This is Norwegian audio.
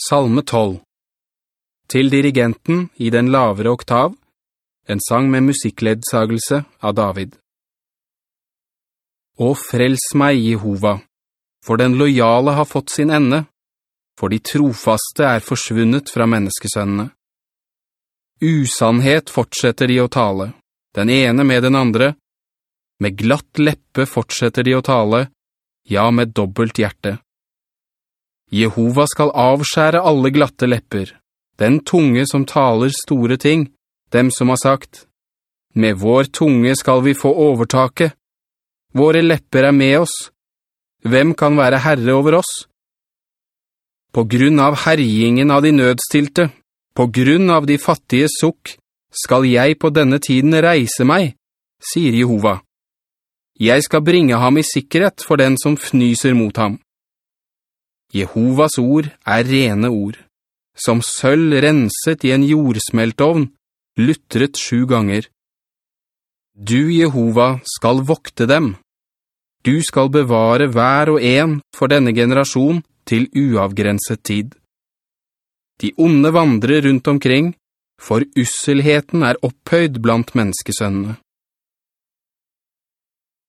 Salme 12 Til dirigenten i den lavere oktav, en sang med musikkledsagelse av David. Å frels meg, Jehova, for den lojale har fått sin ende, for de trofaste er forsvunnet fra menneskesønnene. Usannhet fortsetter de å tale, den ene med den andre. Med glatt leppe fortsetter de å tale, ja, med dobbelt hjerte. Jehova skal avskjære alle glatte lepper, den tunge som taler store ting, dem som har sagt, «Med vår tunge skal vi få overtake. Våre lepper er med oss. Hvem kan være herre over oss?» På grunn av herjingen av de nødstilte, på grunn av de fattige sukk, skal jeg på denne tiden reise meg, sier Jehova. Jeg skal bringe ham i sikkerhet for den som fnyser mot ham. Jehovas ord er rene ord, som sølv renset i en jordsmeltovn, luttret sju ganger. Du, Jehova, skal vokte dem. Du skal bevare hver og en for denne generasjon til uavgrenset tid. De onde vandrer rundt omkring, for usselheten er opphøyd blant menneskesønnene.